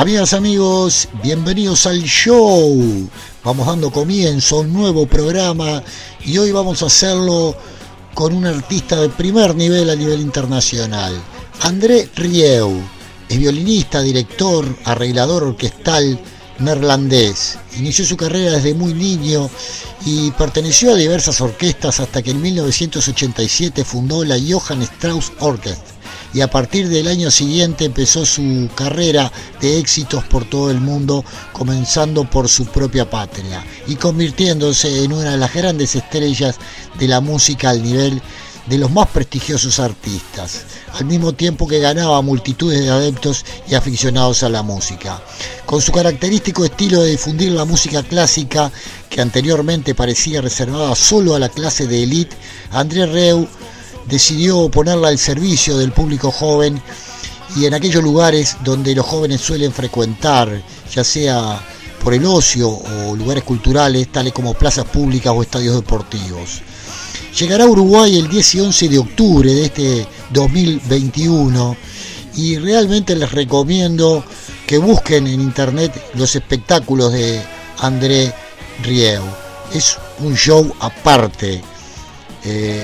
Amigas, amigos, bienvenidos al show. Vamos dando comienzo a un nuevo programa y hoy vamos a hacerlo con un artista de primer nivel a nivel internacional. André Rieu es violinista, director, arreglador orquestal neerlandés. Inició su carrera desde muy niño y perteneció a diversas orquestas hasta que en 1987 fundó la Johann Strauss Orchestra y a partir del año siguiente empezó su carrera de éxitos por todo el mundo, comenzando por su propia patria y convirtiéndose en una de las grandes estrellas de la música al nivel de los más prestigiosos artistas, al mismo tiempo que ganaba multitudes de adeptos y aficionados a la música. Con su característico estilo de difundir la música clásica, que anteriormente parecía reservada solo a la clase de élite, André Reu decidió ponerla al servicio del público joven y en aquellos lugares donde los jóvenes suelen frecuentar, ya sea por el ocio o lugares culturales, tales como plazas públicas o estadios deportivos. Llegará a Uruguay el 10 y 11 de octubre de este 2021 y realmente les recomiendo que busquen en internet los espectáculos de André Rieu. Es un show aparte. Eh,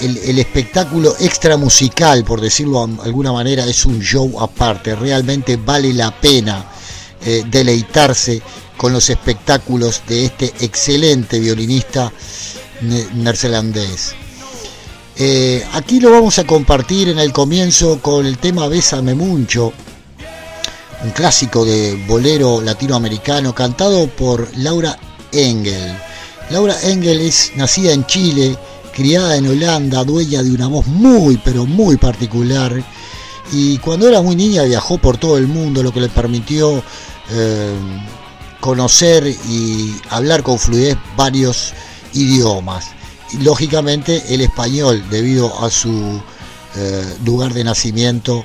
el, espectáculo extra musical, por decirlo de alguna manera, es un show aparte. Realmente vale la pena eh, deleitarse con los espectáculos de este excelente violinista neerlandés. Eh, aquí lo vamos a compartir en el comienzo con el tema Bésame Mucho, un clásico de bolero latinoamericano cantado por Laura Engel. Laura Engel es nacida en Chile criada en Holanda, dueña de una voz muy, pero muy particular. Y cuando era muy niña viajó por todo el mundo, lo que le permitió eh, conocer y hablar con fluidez varios idiomas. Y, lógicamente el español, debido a su eh, lugar de nacimiento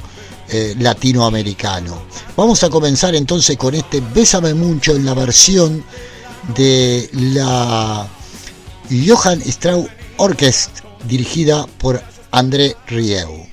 eh, latinoamericano. Vamos a comenzar entonces con este Bésame mucho en la versión de la Johann Strauss Orquest dirigida por André Rieu.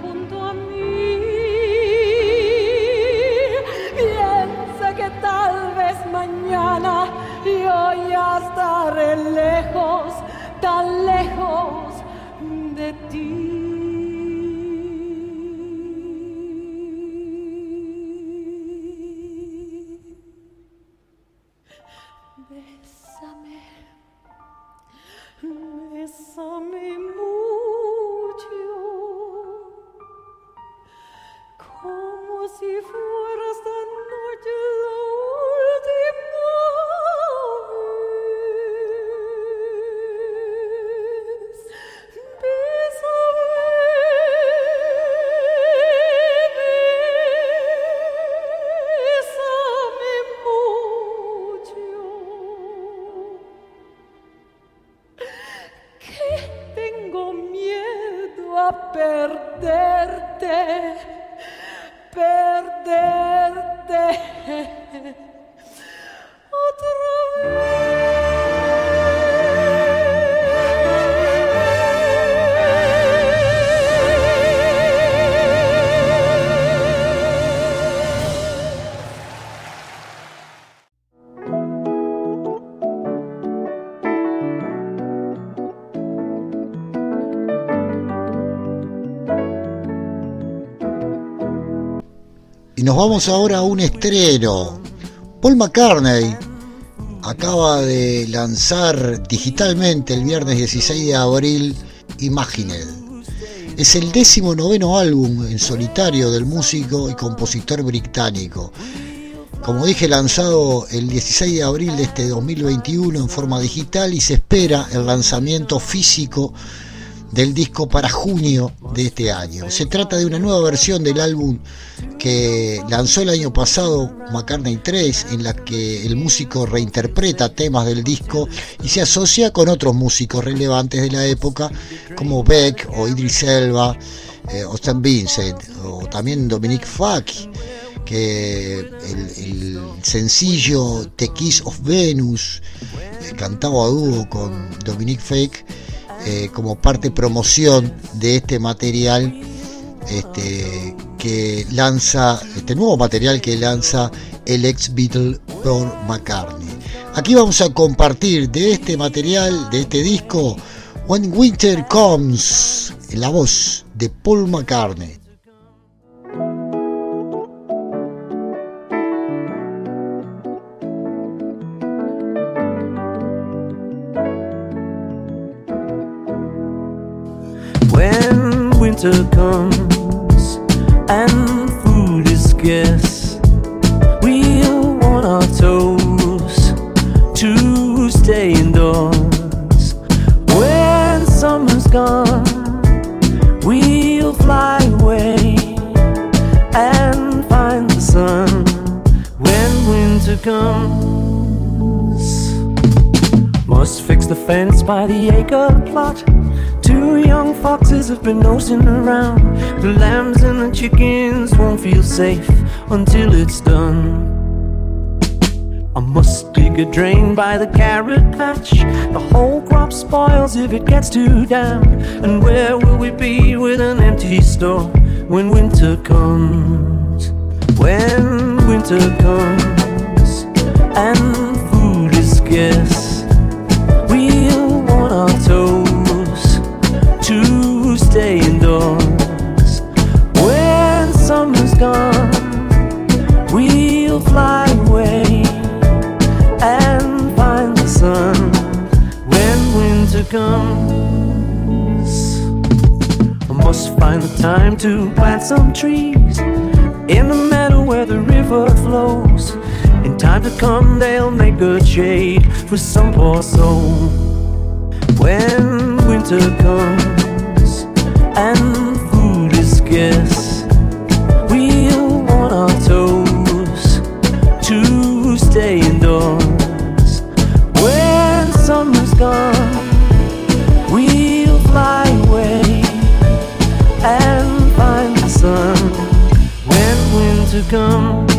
Como nos vamos ahora a un estreno. Paul McCartney acaba de lanzar digitalmente el viernes 16 de abril Imagined. Es el décimo noveno álbum en solitario del músico y compositor británico. Como dije, lanzado el 16 de abril de este 2021 en forma digital y se espera el lanzamiento físico del disco para junio de este año. Se trata de una nueva versión del álbum que lanzó el año pasado McCartney 3, en la que el músico reinterpreta temas del disco y se asocia con otros músicos relevantes de la época como Beck o Idris Elba eh, o Stan Vincent o también Dominic Fak que el, sencillo The Kiss of Venus eh, cantado a dúo con Dominic Fake eh, como parte promoción de este material este, que lanza, este nuevo material que lanza el ex Beatle Paul McCartney. Aquí vamos a compartir de este material, de este disco, When Winter Comes, la voz de Paul McCartney. Winter comes have been nosing around. The lambs and the chickens won't feel safe until it's done. I must dig a drain by the carrot patch. The whole crop spoils if it gets too damp. And where will we be with an empty store when winter comes? When winter comes and food is scarce, comes. I must find the time to plant some trees in the meadow where the river flows. In time to come, they'll make good shade for some poor soul. When winter comes and food is scarce. Comes,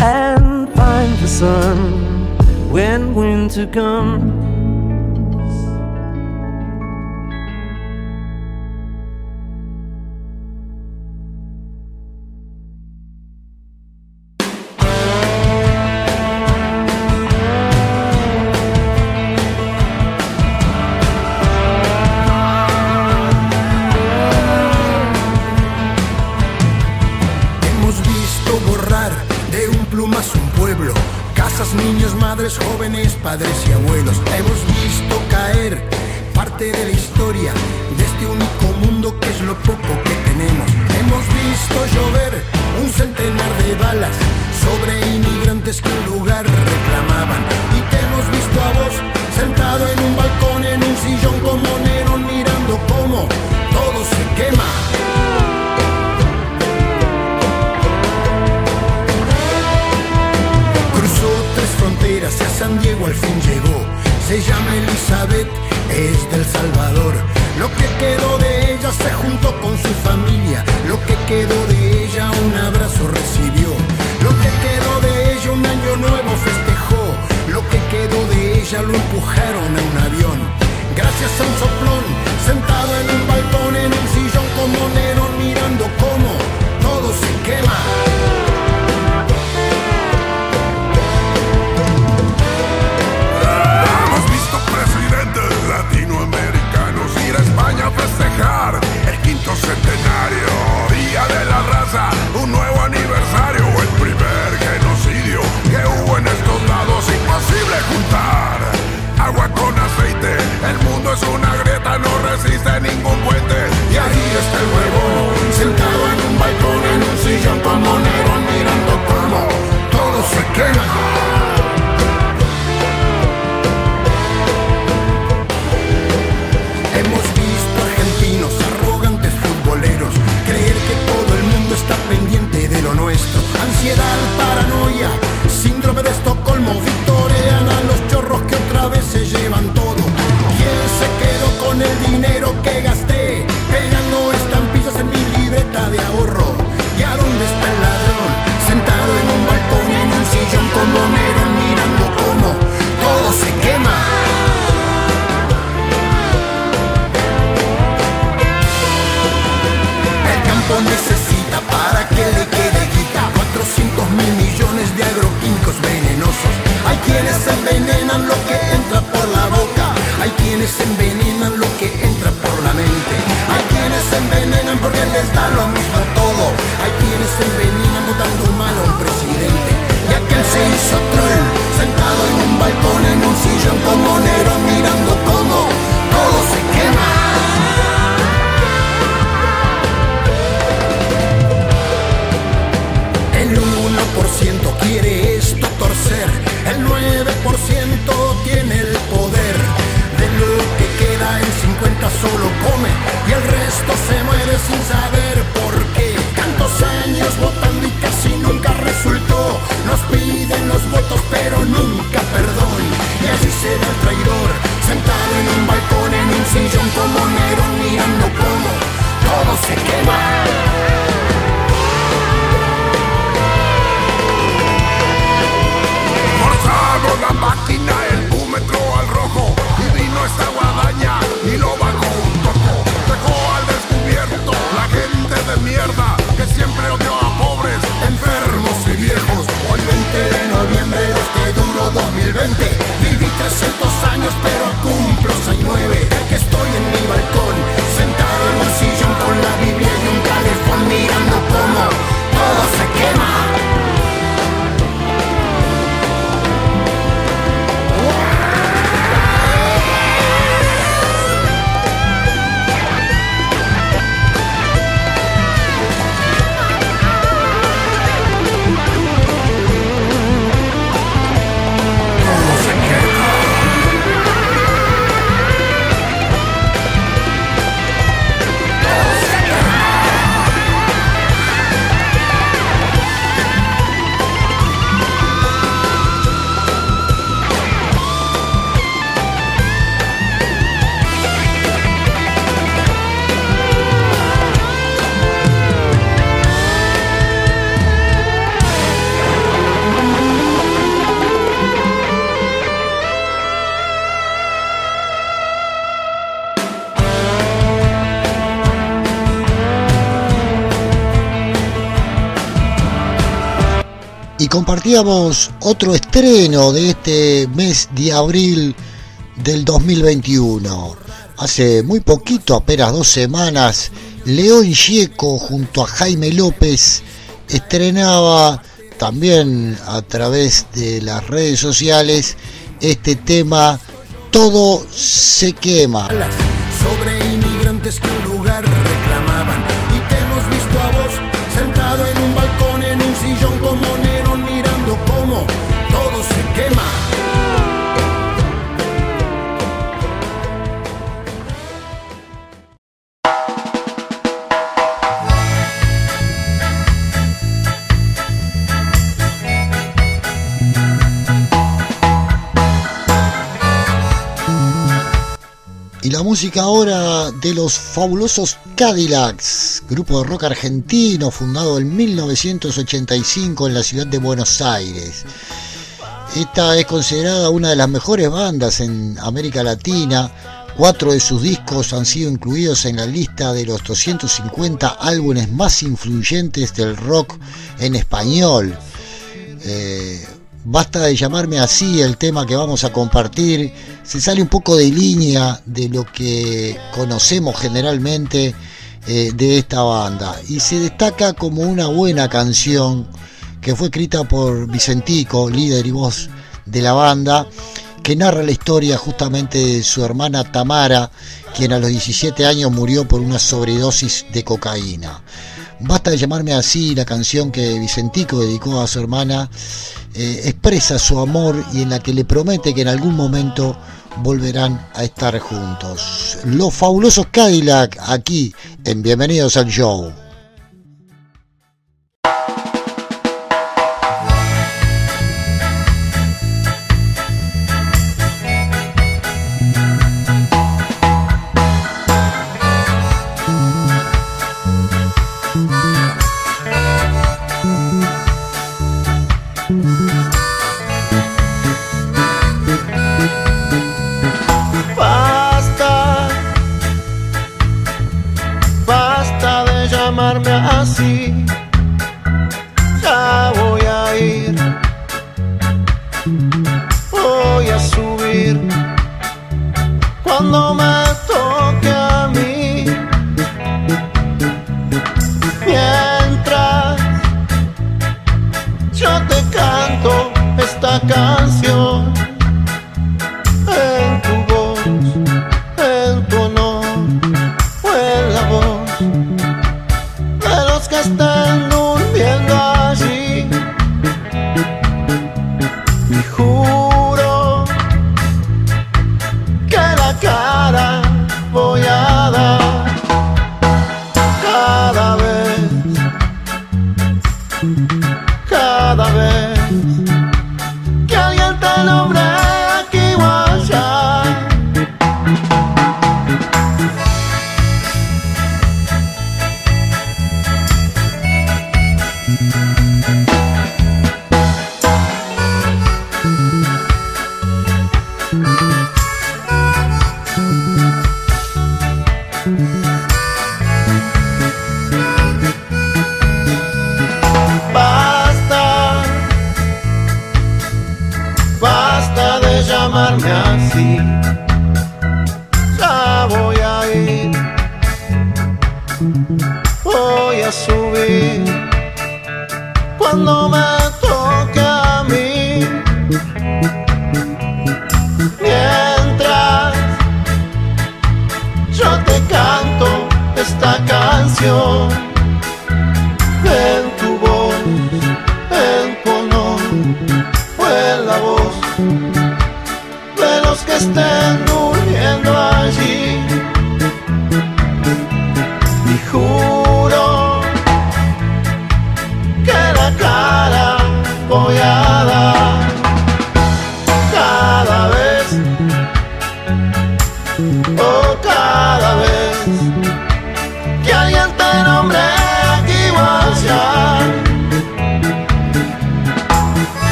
and find the sun. When winter comes. que. Hay quienes envenenan lo que entra por la boca, hay quienes envenenan lo que entra por la mente, hay quienes envenenan porque les da lo mismo a todo, hay quienes envenenan votando mal a un presidente, ya que él se hizo solo come y el resto se muere sin saber por qué. Tantos años votando y casi nunca resultó. Nos piden los votos pero nunca perdón. Y así se ve el traidor, sentado en un balcón, en un sillón como Nero, mirando cómo todo se quema. compartíamos otro estreno de este mes de abril del 2021. Hace muy poquito, apenas dos semanas, León Gieco junto a Jaime López estrenaba también a través de las redes sociales este tema Todo se quema. Música ahora de los fabulosos Cadillacs, grupo de rock argentino fundado en 1985 en la ciudad de Buenos Aires. Esta es considerada una de las mejores bandas en América Latina. Cuatro de sus discos han sido incluidos en la lista de los 250 álbumes más influyentes del rock en español. Eh, basta de llamarme así el tema que vamos a compartir. Se sale un poco de línea de lo que conocemos generalmente eh, de esta banda y se destaca como una buena canción que fue escrita por Vicentico, líder y voz de la banda, que narra la historia justamente de su hermana Tamara, quien a los 17 años murió por una sobredosis de cocaína. Basta de llamarme así, la canción que Vicentico dedicó a su hermana eh, expresa su amor y en la que le promete que en algún momento volverán a estar juntos. Los fabulosos Cadillac aquí en Bienvenidos al Show. see. nombre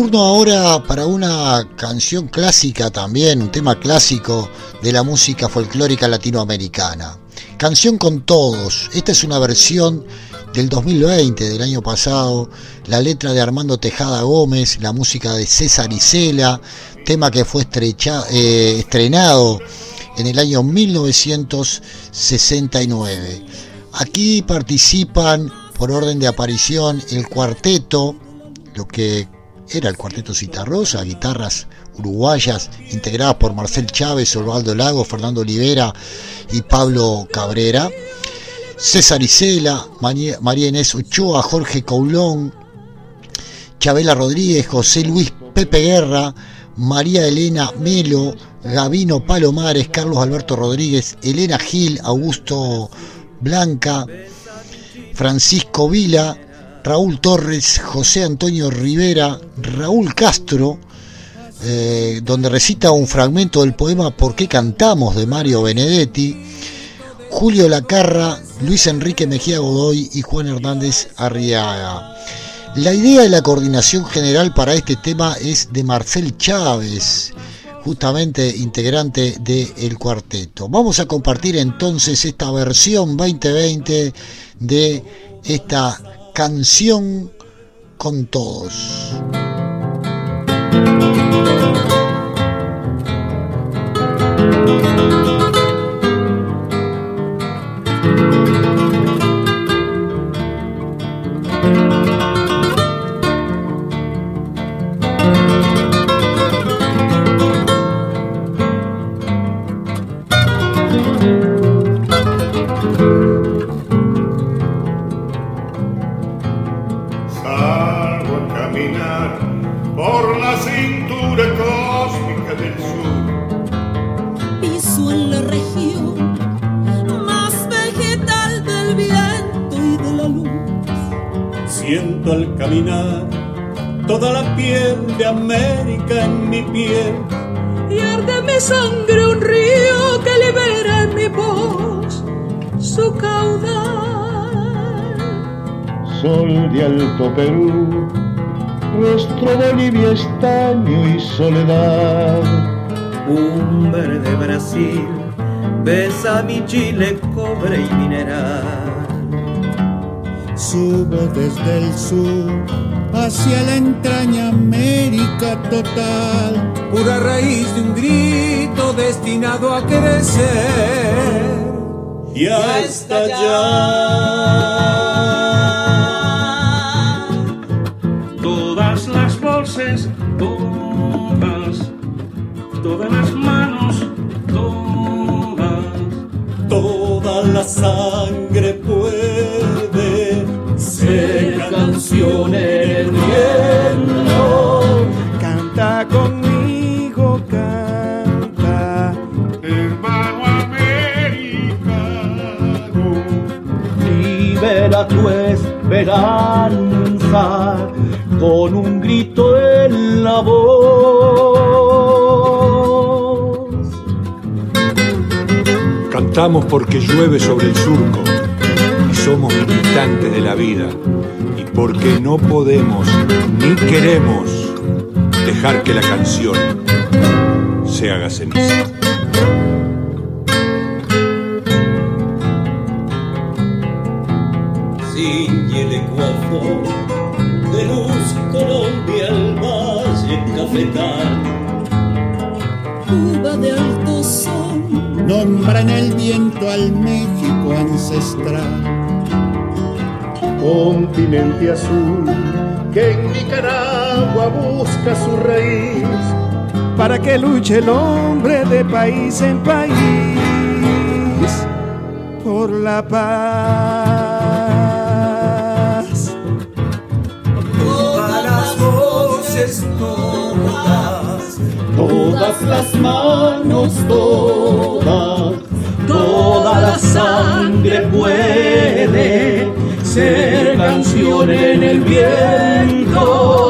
turno ahora para una canción clásica también, un tema clásico de la música folclórica latinoamericana. Canción con todos. Esta es una versión del 2020, del año pasado. La letra de Armando Tejada Gómez, la música de César Isela, tema que fue eh, estrenado en el año 1969. Aquí participan por orden de aparición el cuarteto, lo que era el cuarteto Citarrosa, guitarras uruguayas integradas por Marcel Chávez, Osvaldo Lago, Fernando Olivera y Pablo Cabrera, César Isela, María Inés Ochoa, Jorge Coulón, Chabela Rodríguez, José Luis Pepe Guerra, María Elena Melo, Gavino Palomares, Carlos Alberto Rodríguez, Elena Gil, Augusto Blanca, Francisco Vila, Raúl Torres, José Antonio Rivera, Raúl Castro, eh, donde recita un fragmento del poema ¿Por qué cantamos? de Mario Benedetti, Julio Lacarra, Luis Enrique Mejía Godoy y Juan Hernández Arriaga. La idea de la coordinación general para este tema es de Marcel Chávez, justamente integrante del cuarteto. Vamos a compartir entonces esta versión 2020 de esta canción con todos. Soledad. Un verde Brasil besa mi Chile, cobre y mineral. Subo desde el sur hacia la entraña América total, pura raíz de un grito destinado a crecer y a estallar. Todas las manos, todas, toda la sangre puede ser canción en el viento. Canta conmigo, canta, hermano americano, libera tu esperanza con un grito en la voz. Cantamos porque llueve sobre el surco y somos militantes de la vida y porque no podemos ni queremos dejar que la canción se haga ceniza. Cuba de alto sol, nombra en el viento al México ancestral. Continente azul, que en Nicaragua busca su raíz, para que luche el hombre de país en país por la paz. Todas las manos, todas, toda la sangre puede ser canción en el viento.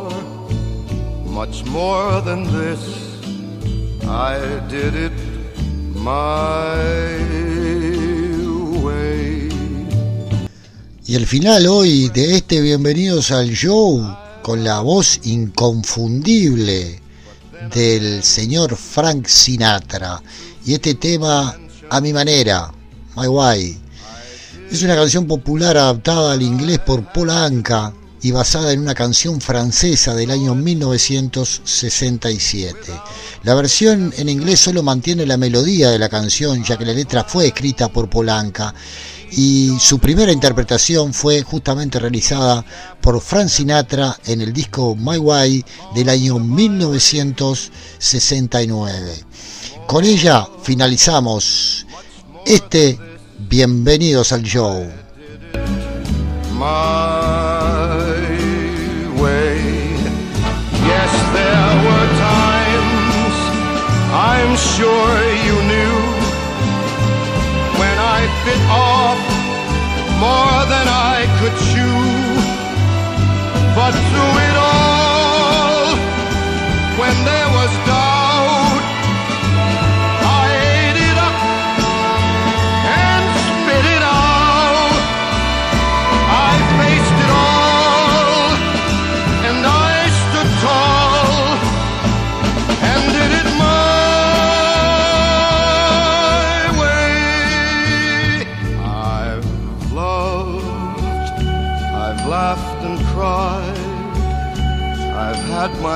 much more than this. I did it my way. Y el final hoy de este Bienvenidos al Show con la voz inconfundible del señor Frank Sinatra y este tema a mi manera, My Way. Es una canción popular adaptada al inglés por Paul Anka y basada en una canción francesa del año 1967. La versión en inglés solo mantiene la melodía de la canción, ya que la letra fue escrita por Polanca y su primera interpretación fue justamente realizada por Frank Sinatra en el disco My Way del año 1969. Con ella finalizamos este Bienvenidos al Show. Sure you knew when I bit off more than I could chew. But through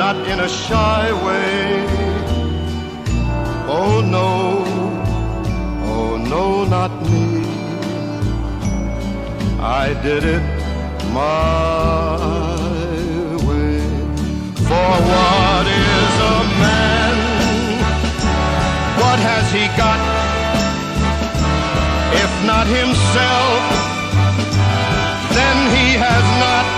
not in a shy way. Oh no, oh no, not me. I did it my way. For what is a man? What has he got? If not himself, then he has not